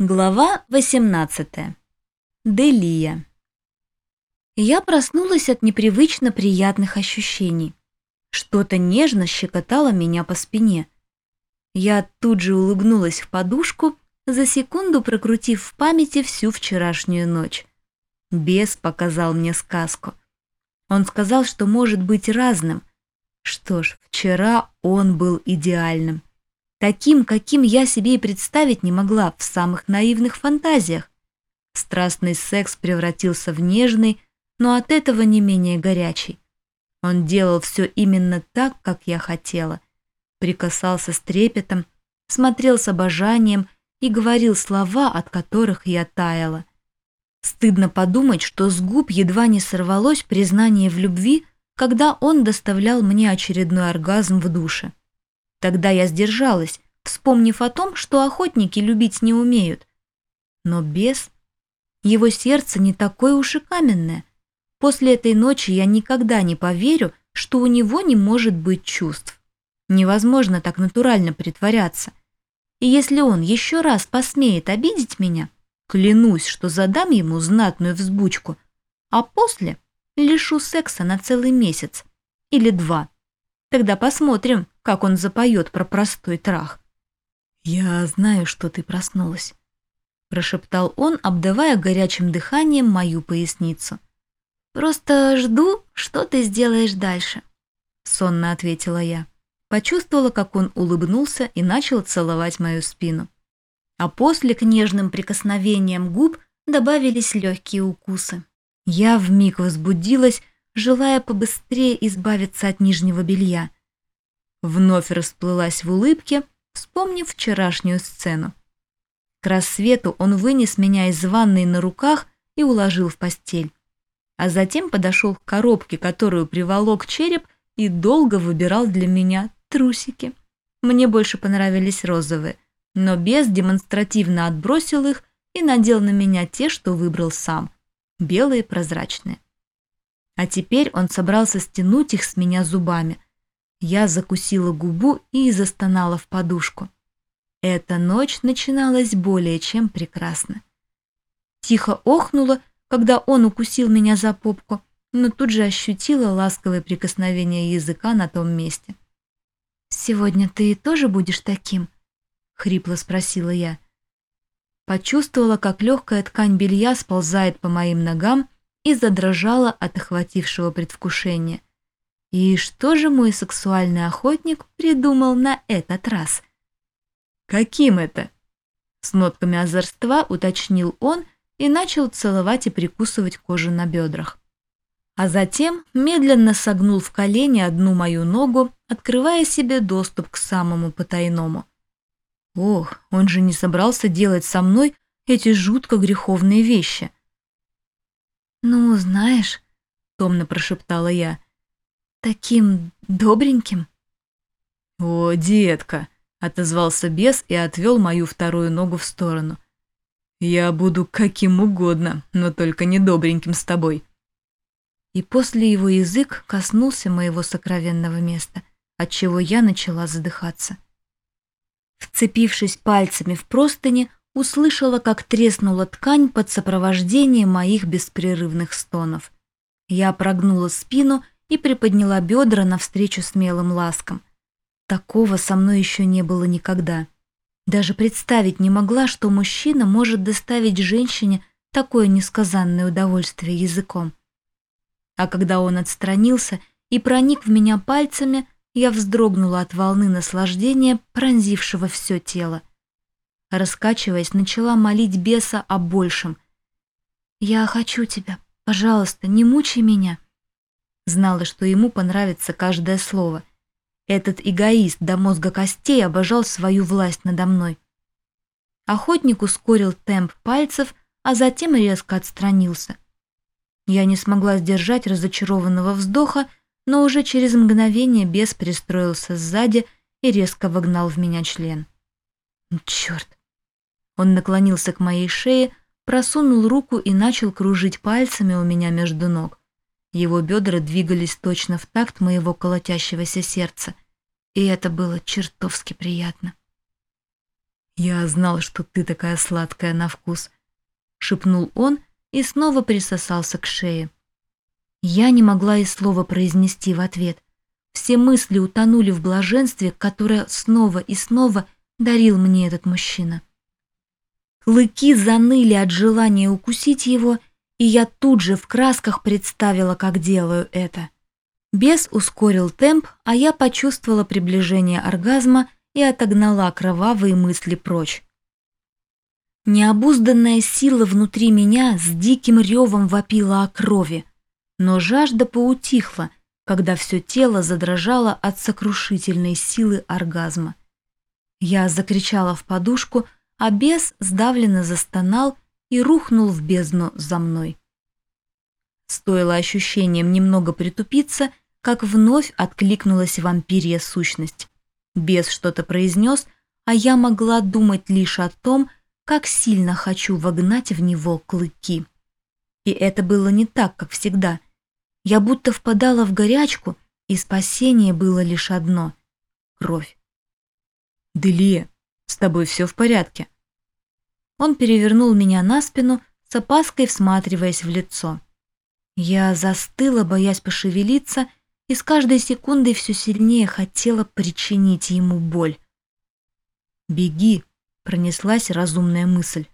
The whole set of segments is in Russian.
Глава 18. Делия. Я проснулась от непривычно приятных ощущений. Что-то нежно щекотало меня по спине. Я тут же улыбнулась в подушку, за секунду прокрутив в памяти всю вчерашнюю ночь. Бес показал мне сказку. Он сказал, что может быть разным. Что ж, вчера он был идеальным таким, каким я себе и представить не могла в самых наивных фантазиях. Страстный секс превратился в нежный, но от этого не менее горячий. Он делал все именно так, как я хотела. Прикасался с трепетом, смотрел с обожанием и говорил слова, от которых я таяла. Стыдно подумать, что с губ едва не сорвалось признание в любви, когда он доставлял мне очередной оргазм в душе. Тогда я сдержалась, вспомнив о том, что охотники любить не умеют. Но бес... Его сердце не такое уж и каменное. После этой ночи я никогда не поверю, что у него не может быть чувств. Невозможно так натурально притворяться. И если он еще раз посмеет обидеть меня, клянусь, что задам ему знатную взбучку, а после лишу секса на целый месяц или два. Тогда посмотрим, как он запоет про простой трах. «Я знаю, что ты проснулась», — прошептал он, обдавая горячим дыханием мою поясницу. «Просто жду, что ты сделаешь дальше», — сонно ответила я. Почувствовала, как он улыбнулся и начал целовать мою спину. А после к нежным прикосновениям губ добавились легкие укусы. Я вмиг возбудилась, желая побыстрее избавиться от нижнего белья — Вновь расплылась в улыбке, вспомнив вчерашнюю сцену. К рассвету он вынес меня из ванной на руках и уложил в постель. А затем подошел к коробке, которую приволок череп, и долго выбирал для меня трусики. Мне больше понравились розовые, но бес демонстративно отбросил их и надел на меня те, что выбрал сам, белые прозрачные. А теперь он собрался стянуть их с меня зубами – я закусила губу и застонала в подушку. Эта ночь начиналась более чем прекрасно. Тихо охнула, когда он укусил меня за попку, но тут же ощутила ласковое прикосновение языка на том месте. «Сегодня ты тоже будешь таким?» — хрипло спросила я. Почувствовала, как легкая ткань белья сползает по моим ногам и задрожала от охватившего предвкушения. И что же мой сексуальный охотник придумал на этот раз? «Каким это?» С нотками озорства уточнил он и начал целовать и прикусывать кожу на бедрах. А затем медленно согнул в колени одну мою ногу, открывая себе доступ к самому потайному. Ох, он же не собрался делать со мной эти жутко греховные вещи. «Ну, знаешь», — томно прошептала я, — таким добреньким». «О, детка!» — отозвался бес и отвел мою вторую ногу в сторону. «Я буду каким угодно, но только не добреньким с тобой». И после его язык коснулся моего сокровенного места, от чего я начала задыхаться. Вцепившись пальцами в простыни, услышала, как треснула ткань под сопровождение моих беспрерывных стонов. Я прогнула спину и приподняла бедра навстречу смелым ласкам. Такого со мной еще не было никогда. Даже представить не могла, что мужчина может доставить женщине такое несказанное удовольствие языком. А когда он отстранился и проник в меня пальцами, я вздрогнула от волны наслаждения, пронзившего все тело. Раскачиваясь, начала молить беса о большем. «Я хочу тебя. Пожалуйста, не мучай меня». Знала, что ему понравится каждое слово. Этот эгоист до мозга костей обожал свою власть надо мной. Охотник ускорил темп пальцев, а затем резко отстранился. Я не смогла сдержать разочарованного вздоха, но уже через мгновение бес пристроился сзади и резко вогнал в меня член. Черт! Он наклонился к моей шее, просунул руку и начал кружить пальцами у меня между ног. Его бедра двигались точно в такт моего колотящегося сердца, и это было чертовски приятно. «Я знал, что ты такая сладкая на вкус», — шепнул он и снова присосался к шее. Я не могла и слова произнести в ответ. Все мысли утонули в блаженстве, которое снова и снова дарил мне этот мужчина. Клыки заныли от желания укусить его, и я тут же в красках представила, как делаю это. Бес ускорил темп, а я почувствовала приближение оргазма и отогнала кровавые мысли прочь. Необузданная сила внутри меня с диким ревом вопила о крови, но жажда поутихла, когда все тело задрожало от сокрушительной силы оргазма. Я закричала в подушку, а бес сдавленно застонал и рухнул в бездну за мной. Стоило ощущением немного притупиться, как вновь откликнулась вампирья сущность. Бес что-то произнес, а я могла думать лишь о том, как сильно хочу вогнать в него клыки. И это было не так, как всегда. Я будто впадала в горячку, и спасение было лишь одно — кровь. «Делия, с тобой все в порядке?» Он перевернул меня на спину, с опаской всматриваясь в лицо. Я застыла, боясь пошевелиться, и с каждой секундой все сильнее хотела причинить ему боль. «Беги!» — пронеслась разумная мысль.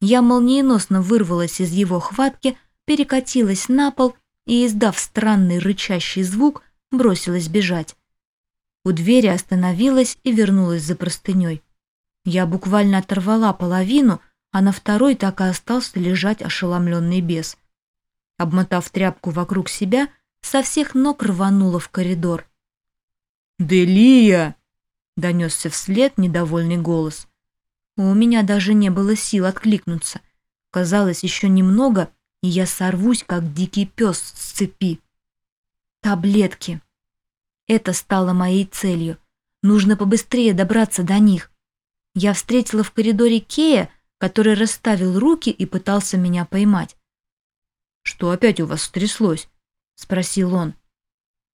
Я молниеносно вырвалась из его хватки, перекатилась на пол и, издав странный рычащий звук, бросилась бежать. У двери остановилась и вернулась за простыней. Я буквально оторвала половину, а на второй так и остался лежать ошеломленный бес. Обмотав тряпку вокруг себя, со всех ног рванула в коридор. «Делия!» — донесся вслед недовольный голос. У меня даже не было сил откликнуться. Казалось, еще немного, и я сорвусь, как дикий пес с цепи. Таблетки. Это стало моей целью. Нужно побыстрее добраться до них. Я встретила в коридоре Кея, который расставил руки и пытался меня поймать. «Что опять у вас стряслось?» — спросил он.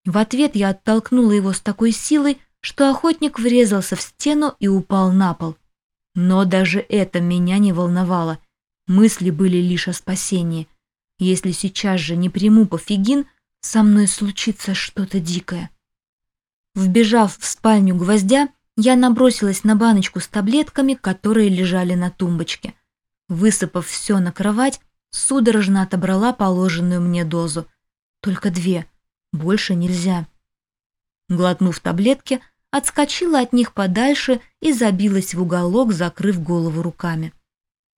В ответ я оттолкнула его с такой силой, что охотник врезался в стену и упал на пол. Но даже это меня не волновало. Мысли были лишь о спасении. Если сейчас же не приму пофигин, со мной случится что-то дикое. Вбежав в спальню гвоздя, я набросилась на баночку с таблетками, которые лежали на тумбочке. Высыпав все на кровать, судорожно отобрала положенную мне дозу. Только две, больше нельзя. Глотнув таблетки, отскочила от них подальше и забилась в уголок, закрыв голову руками.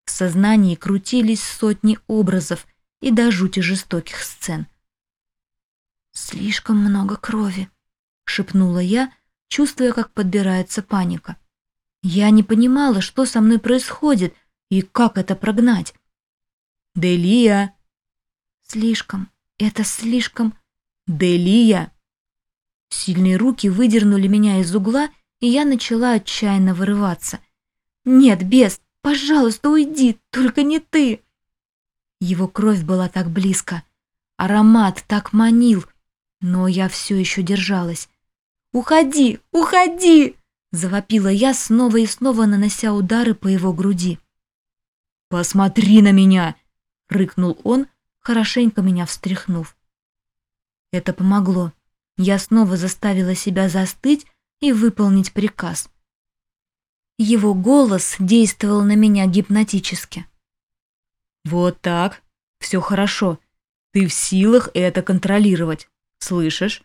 В сознании крутились сотни образов и до жути жестоких сцен. «Слишком много крови», — шепнула я, чувствуя, как подбирается паника. Я не понимала, что со мной происходит и как это прогнать. «Делия!» «Слишком, это слишком...» «Делия!» Сильные руки выдернули меня из угла, и я начала отчаянно вырываться. «Нет, бес, пожалуйста, уйди, только не ты!» Его кровь была так близко, аромат так манил, но я все еще держалась. «Уходи! Уходи!» — завопила я, снова и снова нанося удары по его груди. «Посмотри на меня!» — рыкнул он, хорошенько меня встряхнув. Это помогло. Я снова заставила себя застыть и выполнить приказ. Его голос действовал на меня гипнотически. «Вот так. Все хорошо. Ты в силах это контролировать. Слышишь?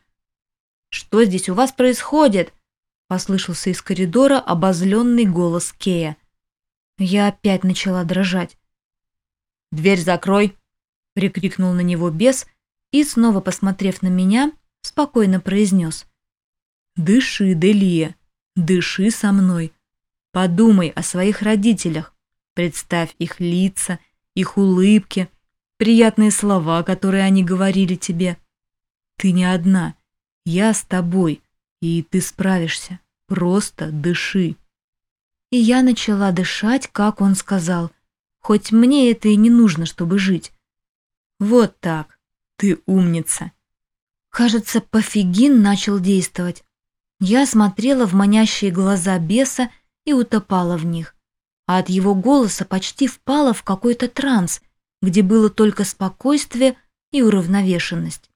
«Что здесь у вас происходит?» — послышался из коридора обозленный голос Кея. Я опять начала дрожать. «Дверь закрой!» — прикрикнул на него бес и, снова посмотрев на меня, спокойно произнес. «Дыши, Делия, дыши со мной. Подумай о своих родителях, представь их лица, их улыбки, приятные слова, которые они говорили тебе. Ты не одна, я с тобой, и ты справишься. Просто дыши. И я начала дышать, как он сказал, хоть мне это и не нужно, чтобы жить. Вот так. Ты умница. Кажется, пофигин начал действовать. Я смотрела в манящие глаза беса и утопала в них. а от его голоса почти впала в какой-то транс, где было только спокойствие и уравновешенность.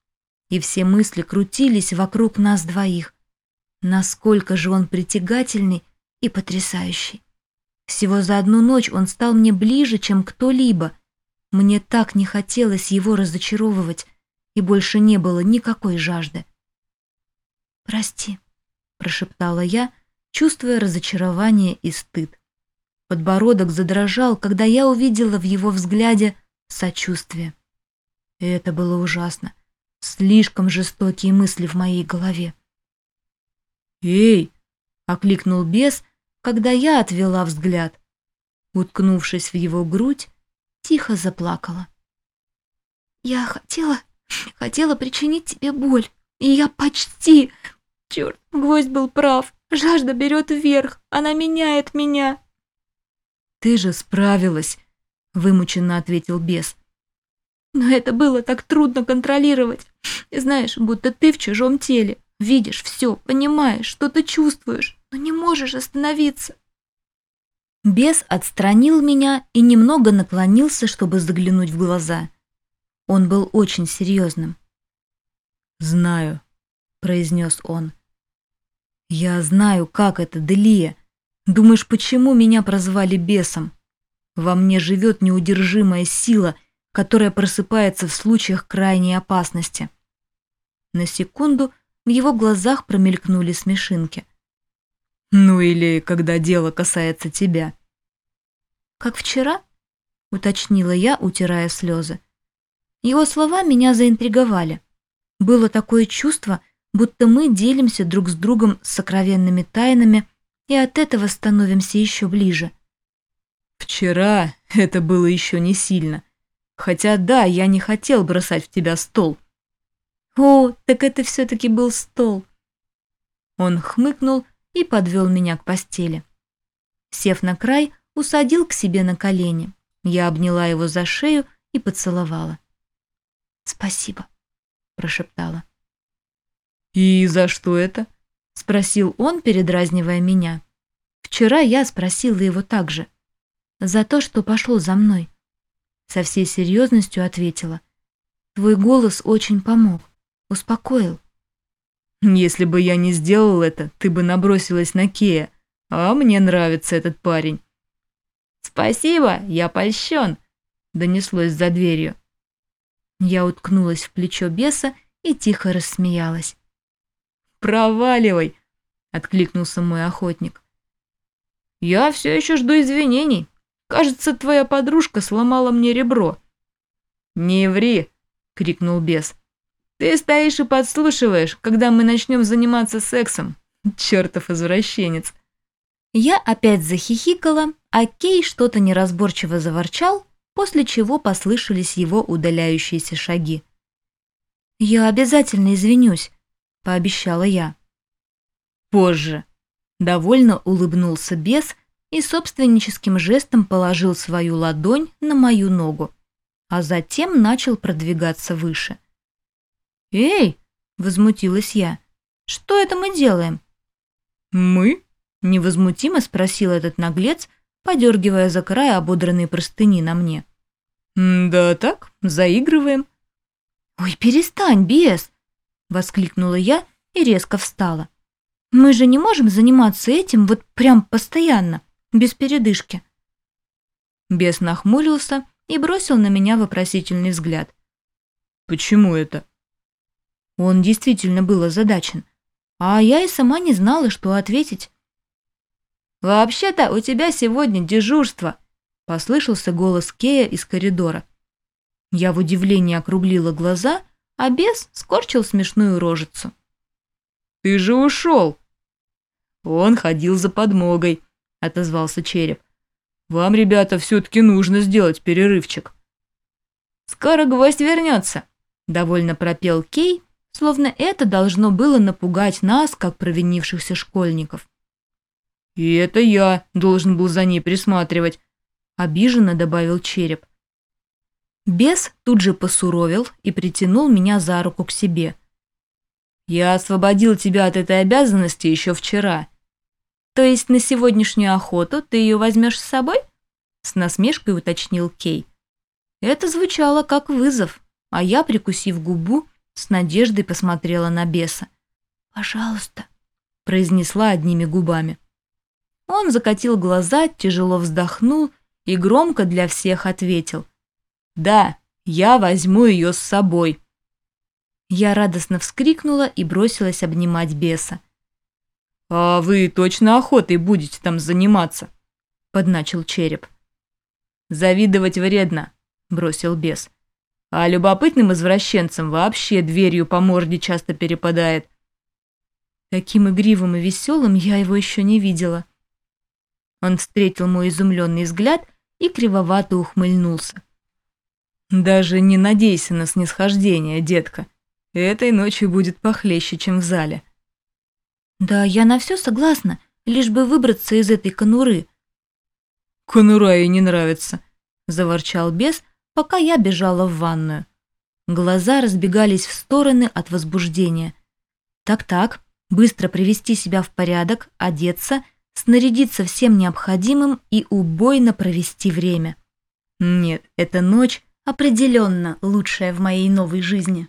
И все мысли крутились вокруг нас двоих. Насколько же он притягательный и потрясающий. Всего за одну ночь он стал мне ближе, чем кто-либо. Мне так не хотелось его разочаровывать, и больше не было никакой жажды. «Прости», — прошептала я, чувствуя разочарование и стыд. Подбородок задрожал, когда я увидела в его взгляде сочувствие. И это было ужасно. Слишком жестокие мысли в моей голове. «Эй!» — окликнул бес, когда я отвела взгляд. Уткнувшись в его грудь, тихо заплакала. «Я хотела, хотела причинить тебе боль, и я почти... Черт, гвоздь был прав, жажда берет вверх, она меняет меня». «Ты же справилась», — вымученно ответил бес. «Но это было так трудно контролировать. Знаешь, будто ты в чужом теле, видишь все, понимаешь, что ты чувствуешь, но не можешь остановиться». Бес отстранил меня и немного наклонился, чтобы заглянуть в глаза. Он был очень серьезным. «Знаю», — произнес он. «Я знаю, как это, Делия, Думаешь, почему меня прозвали бесом? Во мне живет неудержимая сила, которая просыпается в случаях крайней опасности. На секунду в его глазах промелькнули смешинки. Ну или когда дело касается тебя. Как вчера? Уточнила я, утирая слезы. Его слова меня заинтриговали. Было такое чувство, будто мы делимся друг с другом сокровенными тайнами, и от этого становимся еще ближе. Вчера это было еще не сильно. Хотя да, я не хотел бросать в тебя стол. О, так это все-таки был стол. Он хмыкнул и подвел меня к постели. Сев на край, усадил к себе на колени. Я обняла его за шею и поцеловала. «Спасибо», — прошептала. «И за что это?» — спросил он, передразнивая меня. Вчера я спросила его так же. «За то, что пошел за мной». Со всей серьезностью ответила. «Твой голос очень помог, успокоил». «Если бы я не сделал это, ты бы набросилась на Кея, а мне нравится этот парень». «Спасибо, я польщен», — донеслось за дверью. Я уткнулась в плечо беса и тихо рассмеялась. «Проваливай!» — откликнулся мой охотник. «Я все еще жду извинений. Кажется, твоя подружка сломала мне ребро». «Не ври!» — крикнул бес. «Ты стоишь и подслушиваешь, когда мы начнем заниматься сексом. Чертов извращенец!» Я опять захихикала, а Кей что-то неразборчиво заворчал, после чего послышались его удаляющиеся шаги. «Я обязательно извинюсь», — пообещала я. «Позже», — довольно улыбнулся бес и собственническим жестом положил свою ладонь на мою ногу, а затем начал продвигаться выше. «Эй!» — возмутилась я. «Что это мы делаем?» «Мы?» — невозмутимо спросил этот наглец, подергивая за край ободранной простыни на мне. «Да так, заигрываем». «Ой, перестань, бес!» Воскликнула я и резко встала. Мы же не можем заниматься этим вот прям постоянно, без передышки. Бес нахмурился и бросил на меня вопросительный взгляд. «Почему это?» Он действительно был озадачен, а я и сама не знала, что ответить. «Вообще-то у тебя сегодня дежурство», — послышался голос Кея из коридора. Я в удивлении округлила глаза а бес скорчил смешную рожицу. «Ты же ушел!» «Он ходил за подмогой», — отозвался череп. «Вам, ребята, все-таки нужно сделать перерывчик». «Скоро гвоздь вернется», — довольно пропел Кей, словно это должно было напугать нас, как провинившихся школьников. «И это я должен был за ней присматривать», — обиженно добавил череп. Бес тут же посуровил и притянул меня за руку к себе. «Я освободил тебя от этой обязанности еще вчера». То есть на сегодняшнюю охоту ты ее возьмешь с собой? С насмешкой уточнил Кей. Это звучало как вызов, а я, прикусив губу, с надеждой посмотрела на беса. «Пожалуйста», — произнесла одними губами. Он закатил глаза, тяжело вздохнул и громко для всех ответил. «Да, я возьму ее с собой». Я радостно вскрикнула и бросилась обнимать беса. «А вы точно охотой будете там заниматься?» — подначил череп. «Завидовать вредно», — бросил бес. «А любопытным извращенцам вообще дверью по морде часто перепадает». Таким игривым и веселым я его еще не видела. Он встретил мой изумленный взгляд и кривовато ухмыльнулся. «Даже не надейся на снисхождение, детка. Этой ночью будет похлеще, чем в зале». «Да, я на все согласна, лишь бы выбраться из этой конуры». «Конура ей не нравится», – заворчал бес, пока я бежала в ванную. Глаза разбегались в стороны от возбуждения. «Так-так, быстро привести себя в порядок, одеться, снарядиться всем необходимым и убойно провести время. Нет, эта ночь определенно лучшая в моей новой жизни.